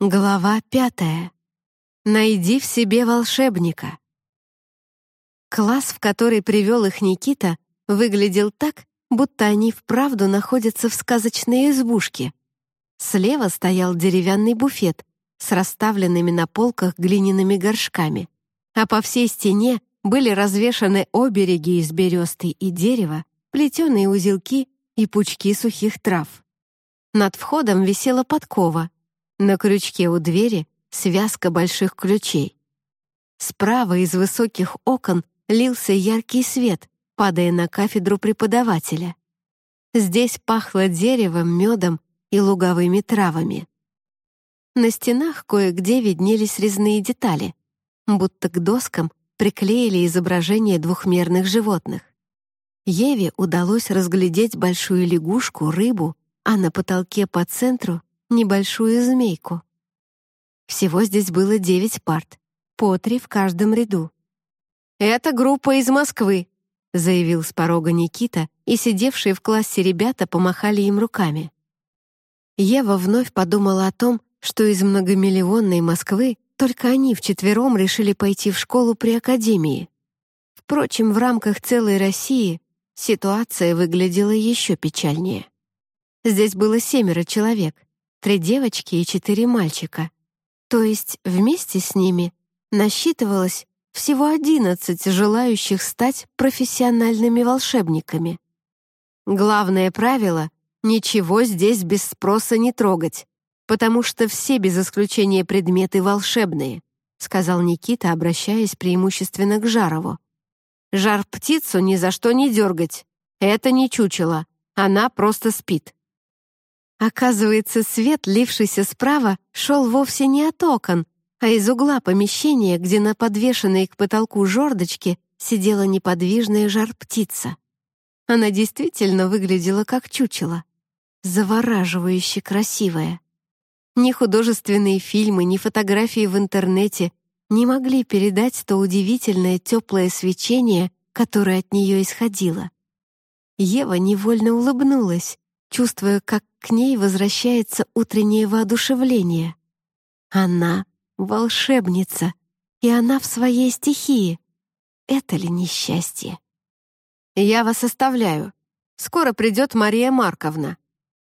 Глава пятая. Найди в себе волшебника. Класс, в который привел их Никита, выглядел так, будто они вправду находятся в сказочной избушке. Слева стоял деревянный буфет с расставленными на полках глиняными горшками, а по всей стене были развешаны обереги из бересты и дерева, плетеные узелки и пучки сухих трав. Над входом висела подкова — на крючке у двери связка больших ключей. Справа из высоких окон лился яркий свет, падая на кафедру преподавателя. Здесь пахло деревом, медом и луговыми травами. На стенах кое-где виднелись резные детали, будто к доскам приклеили изображения двухмерных животных. Еве удалось разглядеть большую лягушку, рыбу, а на потолке по центру небольшую змейку. Всего здесь было девять парт, по три в каждом ряду. «Это группа из Москвы», — заявил с порога Никита, и сидевшие в классе ребята помахали им руками. Ева вновь подумала о том, что из многомиллионной Москвы только они вчетвером решили пойти в школу при академии. Впрочем, в рамках целой России ситуация выглядела еще печальнее. Здесь было семеро человек, три девочки и четыре мальчика. То есть вместе с ними насчитывалось всего одиннадцать желающих стать профессиональными волшебниками. Главное правило — ничего здесь без спроса не трогать, потому что все без исключения предметы волшебные, сказал Никита, обращаясь преимущественно к Жарову. Жар-птицу ни за что не дергать. Это не чучело, она просто спит. Оказывается, свет, лившийся справа, шел вовсе не от окон, а из угла помещения, где на подвешенной к потолку жердочке сидела неподвижная жар-птица. Она действительно выглядела как чучело. Завораживающе красивая. Ни художественные фильмы, ни фотографии в интернете не могли передать то удивительное теплое свечение, которое от нее исходило. Ева невольно улыбнулась, чувствуя, как к ней возвращается утреннее воодушевление. Она — волшебница, и она в своей стихии. Это ли несчастье? «Я вас оставляю. Скоро придет Мария Марковна.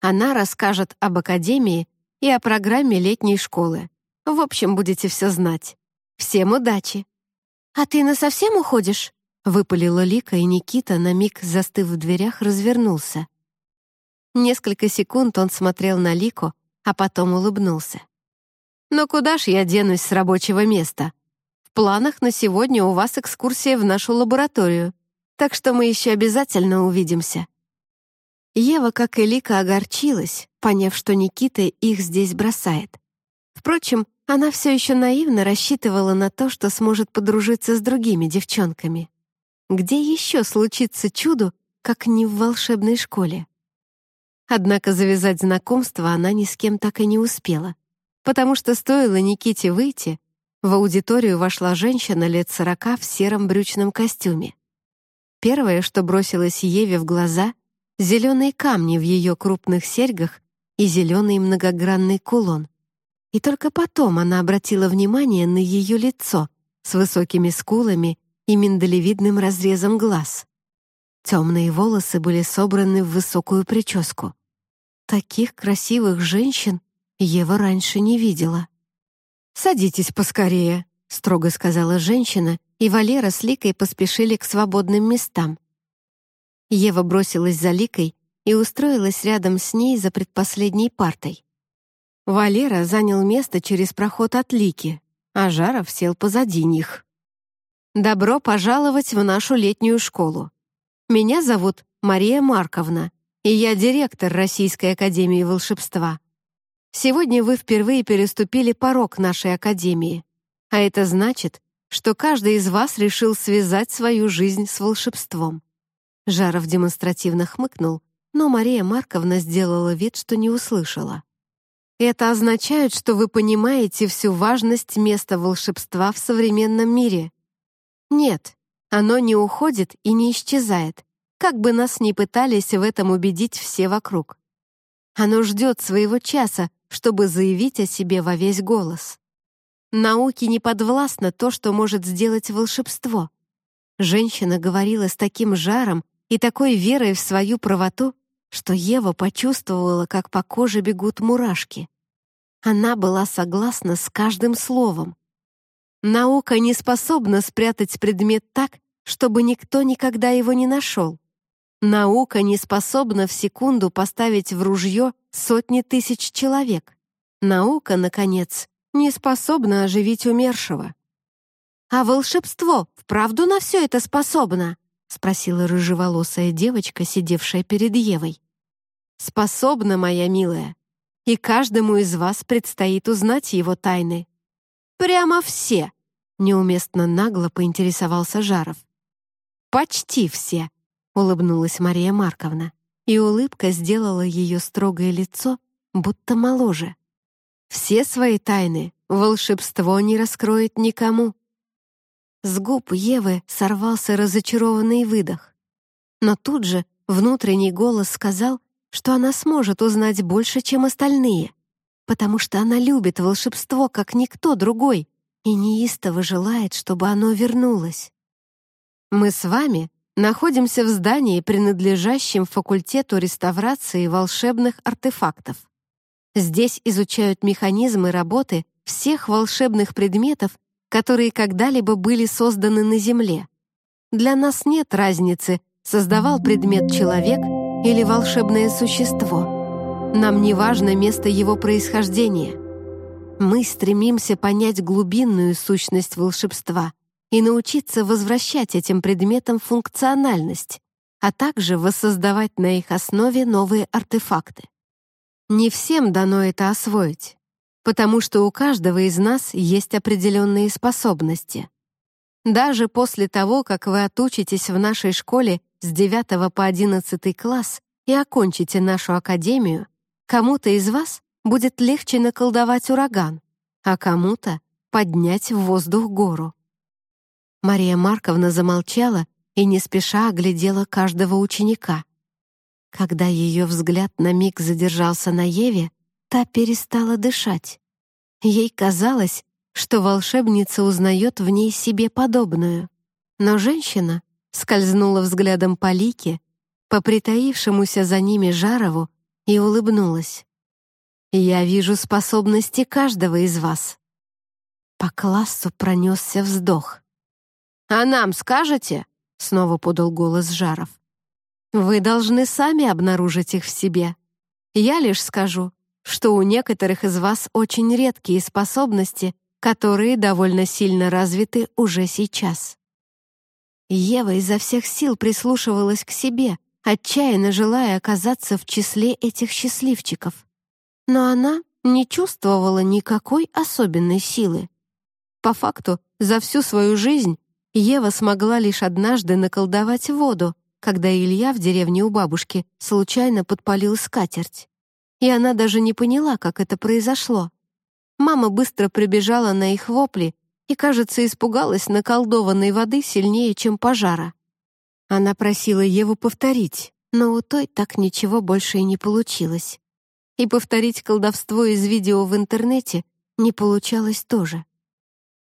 Она расскажет об академии и о программе летней школы. В общем, будете все знать. Всем удачи!» «А ты насовсем уходишь?» — выпалила Лика, и Никита, на миг застыв в дверях, развернулся. Несколько секунд он смотрел на Лику, а потом улыбнулся. «Но куда ж я денусь с рабочего места? В планах на сегодня у вас экскурсия в нашу лабораторию, так что мы еще обязательно увидимся». Ева, как и Лика, огорчилась, поняв, что Никита их здесь бросает. Впрочем, она все еще наивно рассчитывала на то, что сможет подружиться с другими девчонками. Где еще случится чудо, как не в волшебной школе? Однако завязать знакомство она ни с кем так и не успела, потому что стоило Никите выйти, в аудиторию вошла женщина лет сорока в сером брючном костюме. Первое, что бросилось Еве в глаза — зеленые камни в ее крупных серьгах и зеленый многогранный кулон. И только потом она обратила внимание на ее лицо с высокими скулами и миндалевидным разрезом глаз. Темные волосы были собраны в высокую прическу. Таких красивых женщин Ева раньше не видела. «Садитесь поскорее», — строго сказала женщина, и Валера с Ликой поспешили к свободным местам. Ева бросилась за Ликой и устроилась рядом с ней за предпоследней партой. Валера занял место через проход от Лики, а Жаров сел позади них. «Добро пожаловать в нашу летнюю школу. Меня зовут Мария Марковна, и я директор Российской Академии Волшебства. Сегодня вы впервые переступили порог нашей Академии, а это значит, что каждый из вас решил связать свою жизнь с волшебством». Жаров демонстративно хмыкнул, но Мария Марковна сделала вид, что не услышала. «Это означает, что вы понимаете всю важность места волшебства в современном мире. Нет, оно не уходит и не исчезает как бы нас ни пытались в этом убедить все вокруг. Оно ждет своего часа, чтобы заявить о себе во весь голос. Науке не подвластно то, что может сделать волшебство. Женщина говорила с таким жаром и такой верой в свою правоту, что Ева почувствовала, как по коже бегут мурашки. Она была согласна с каждым словом. Наука не способна спрятать предмет так, чтобы никто никогда его не нашел. Наука не способна в секунду поставить в ружье сотни тысяч человек. Наука, наконец, не способна оживить умершего. «А волшебство вправду на все это способно?» — спросила рыжеволосая девочка, сидевшая перед Евой. «Способна, моя милая, и каждому из вас предстоит узнать его тайны». «Прямо все!» — неуместно нагло поинтересовался Жаров. «Почти все», — улыбнулась Мария Марковна, и улыбка сделала ее строгое лицо, будто моложе. «Все свои тайны волшебство не раскроет никому». С губ Евы сорвался разочарованный выдох. Но тут же внутренний голос сказал, что она сможет узнать больше, чем остальные, потому что она любит волшебство, как никто другой, и неистово желает, чтобы оно вернулось. Мы с вами находимся в здании, принадлежащем факультету реставрации волшебных артефактов. Здесь изучают механизмы работы всех волшебных предметов, которые когда-либо были созданы на Земле. Для нас нет разницы, создавал предмет человек или волшебное существо. Нам не важно место его происхождения. Мы стремимся понять глубинную сущность волшебства и научиться возвращать этим предметам функциональность, а также воссоздавать на их основе новые артефакты. Не всем дано это освоить, потому что у каждого из нас есть определенные способности. Даже после того, как вы отучитесь в нашей школе с 9 по 11 класс и окончите нашу академию, кому-то из вас будет легче наколдовать ураган, а кому-то — поднять в воздух гору. Мария Марковна замолчала и не спеша оглядела каждого ученика. Когда ее взгляд на миг задержался на Еве, та перестала дышать. Ей казалось, что волшебница узнает в ней себе подобную. Но женщина скользнула взглядом по Лике, по притаившемуся за ними Жарову и улыбнулась. «Я вижу способности каждого из вас». По классу пронесся вздох. «А нам скажете?» — снова подал голос Жаров. «Вы должны сами обнаружить их в себе. Я лишь скажу, что у некоторых из вас очень редкие способности, которые довольно сильно развиты уже сейчас». Ева изо всех сил прислушивалась к себе, отчаянно желая оказаться в числе этих счастливчиков. Но она не чувствовала никакой особенной силы. По факту, за всю свою жизнь Ева смогла лишь однажды наколдовать воду, когда Илья в деревне у бабушки случайно подпалил скатерть. И она даже не поняла, как это произошло. Мама быстро прибежала на их вопли и, кажется, испугалась наколдованной воды сильнее, чем пожара. Она просила Еву повторить, но у той так ничего больше и не получилось. И повторить колдовство из видео в интернете не получалось тоже.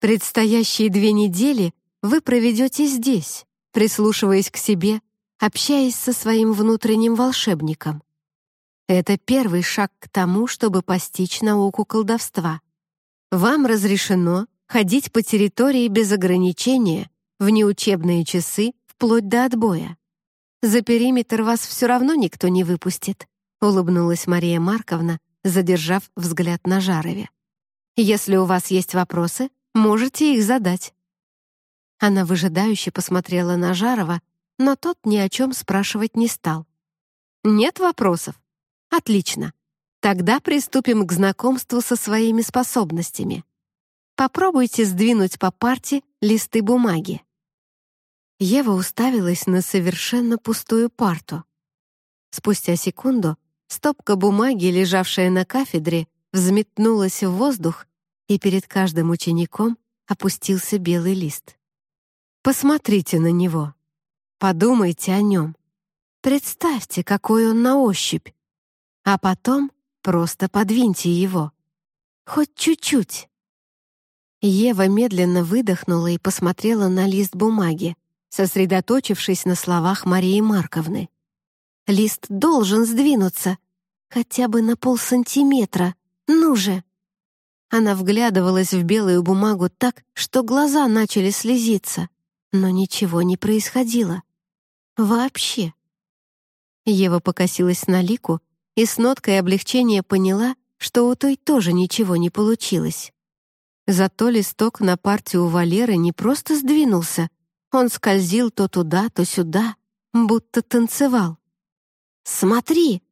Предстоящие две недели вы проведете здесь, прислушиваясь к себе, общаясь со своим внутренним волшебником. Это первый шаг к тому, чтобы постичь науку колдовства. Вам разрешено ходить по территории без ограничения в неучебные часы вплоть до отбоя. За периметр вас все равно никто не выпустит, улыбнулась Мария Марковна, задержав взгляд на Жарове. Если у вас есть вопросы, можете их задать. Она выжидающе посмотрела на Жарова, но тот ни о чем спрашивать не стал. «Нет вопросов? Отлично. Тогда приступим к знакомству со своими способностями. Попробуйте сдвинуть по парте листы бумаги». Ева уставилась на совершенно пустую парту. Спустя секунду стопка бумаги, лежавшая на кафедре, взметнулась в воздух, и перед каждым учеником опустился белый лист. Посмотрите на него. Подумайте о нем. Представьте, какой он на ощупь. А потом Просто подвиньте его. Хоть чуть-чуть. Ева медленно выдохнула и посмотрела на лист бумаги, сосредоточившись на словах Марии Марковны. Лист должен сдвинуться, хотя бы на полсантиметра. Ну же! Она вглядывалась в белую бумагу так, что глаза начали слезиться, но ничего не происходило. Вообще. Ева покосилась на Лику и с ноткой облегчения поняла, что у той тоже ничего не получилось. Зато листок на партию Валеры не просто сдвинулся, он скользил то туда, то сюда, будто танцевал. «Смотри!»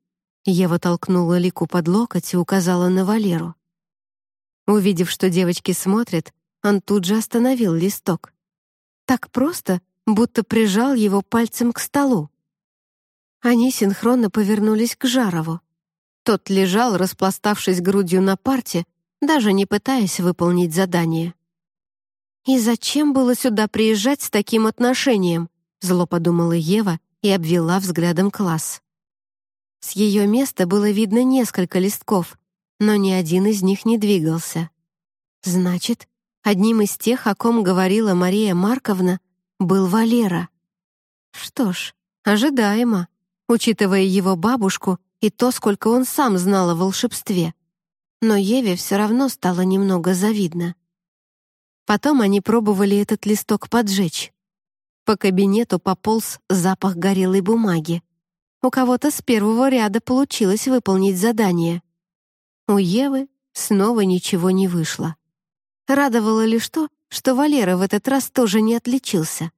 Ева толкнула Лику под локоть и указала на Валеру. Увидев, что девочки смотрят, он тут же остановил листок. Так просто, будто прижал его пальцем к столу. Они синхронно повернулись к Жарову. Тот лежал, распластавшись грудью на парте, даже не пытаясь выполнить задание. «И зачем было сюда приезжать с таким отношением?» зло подумала Ева и обвела взглядом класс. С ее места было видно несколько листков, но ни один из них не двигался. Значит, одним из тех, о ком говорила Мария Марковна, был Валера. Что ж, ожидаемо, учитывая его бабушку и то, сколько он сам знал о волшебстве. Но Еве все равно стало немного завидно. Потом они пробовали этот листок поджечь. По кабинету пополз запах горелой бумаги. У кого-то с первого ряда получилось выполнить задание. У Евы снова ничего не вышло. Радовало лишь то, что Валера в этот раз тоже не отличился.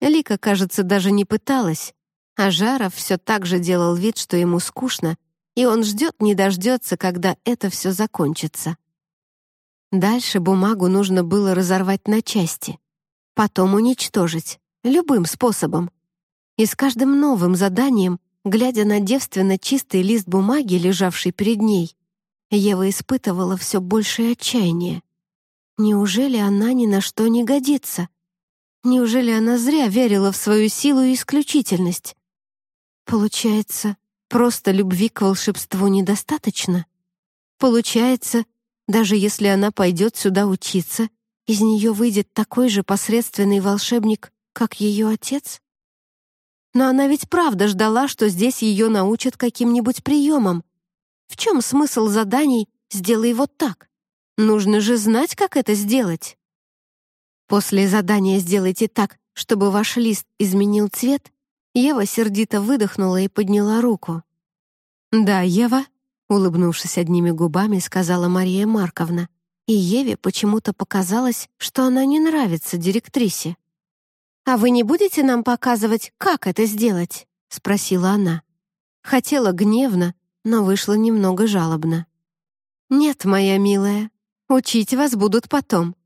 Лика, кажется, даже не пыталась, а Жаров все так же делал вид, что ему скучно, и он ждет не дождется, когда это все закончится. Дальше бумагу нужно было разорвать на части, потом уничтожить, любым способом. И с каждым новым заданием, глядя на девственно чистый лист бумаги, лежавший перед ней, Ева испытывала все большее отчаяние. Неужели она ни на что не годится? Неужели она зря верила в свою силу и исключительность? Получается, просто любви к волшебству недостаточно? Получается, даже если она пойдет сюда учиться, из нее выйдет такой же посредственный волшебник, как ее отец? Но она ведь правда ждала, что здесь ее научат каким-нибудь приемам. В чем смысл заданий «сделай вот так»? Нужно же знать, как это сделать. После задания «сделайте так, чтобы ваш лист изменил цвет», Ева сердито выдохнула и подняла руку. «Да, Ева», улыбнувшись одними губами, сказала Мария Марковна, и Еве почему-то показалось, что она не нравится директрисе. «А вы не будете нам показывать, как это сделать?» — спросила она. Хотела гневно, но вышло немного жалобно. «Нет, моя милая, учить вас будут потом.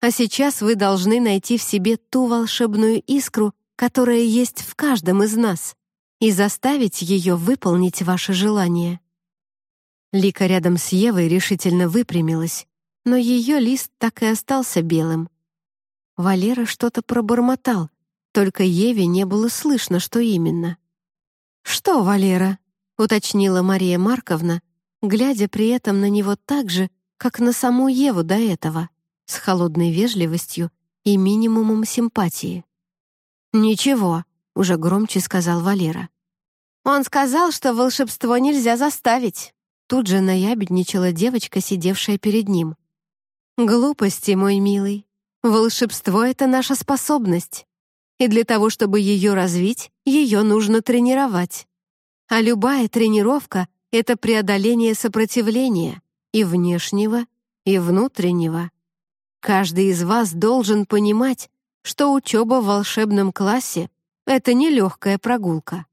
А сейчас вы должны найти в себе ту волшебную искру, которая есть в каждом из нас, и заставить ее выполнить ваше желание». Лика рядом с Евой решительно выпрямилась, но ее лист так и остался белым. Валера что-то пробормотал, только Еве не было слышно, что именно. «Что, Валера?» — уточнила Мария Марковна, глядя при этом на него так же, как на саму Еву до этого, с холодной вежливостью и минимумом симпатии. «Ничего», — уже громче сказал Валера. «Он сказал, что волшебство нельзя заставить». Тут же наябедничала девочка, сидевшая перед ним. «Глупости, мой милый. Волшебство — это наша способность. И для того, чтобы ее развить, ее нужно тренировать. А любая тренировка — это преодоление сопротивления и внешнего, и внутреннего. Каждый из вас должен понимать, что учеба в волшебном классе — это не легкая прогулка.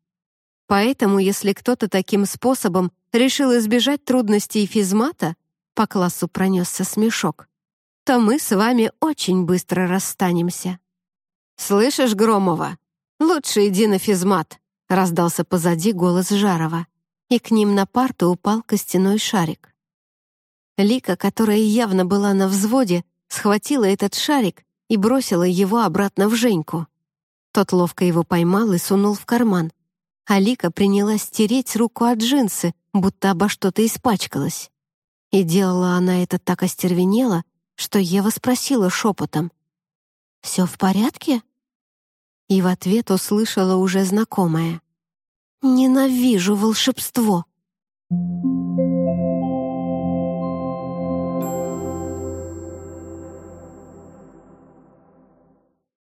Поэтому, если кто-то таким способом решил избежать трудностей физмата, по классу пронесся смешок, то мы с вами очень быстро расстанемся. «Слышишь, Громова? Лучше иди на физмат», — раздался позади голос Жарова, и к ним на парту упал костяной шарик. Лика, которая явно была на взводе, схватила этот шарик и бросила его обратно в Женьку. Тот ловко его поймал и сунул в карман. А Лика принялась тереть руку от джинсы, будто обо что-то испачкалась. И делала она это так остервенело, что Ева спросила шепотом. «Все в порядке?» И в ответ услышала уже знакомое. «Ненавижу волшебство!» Thank you.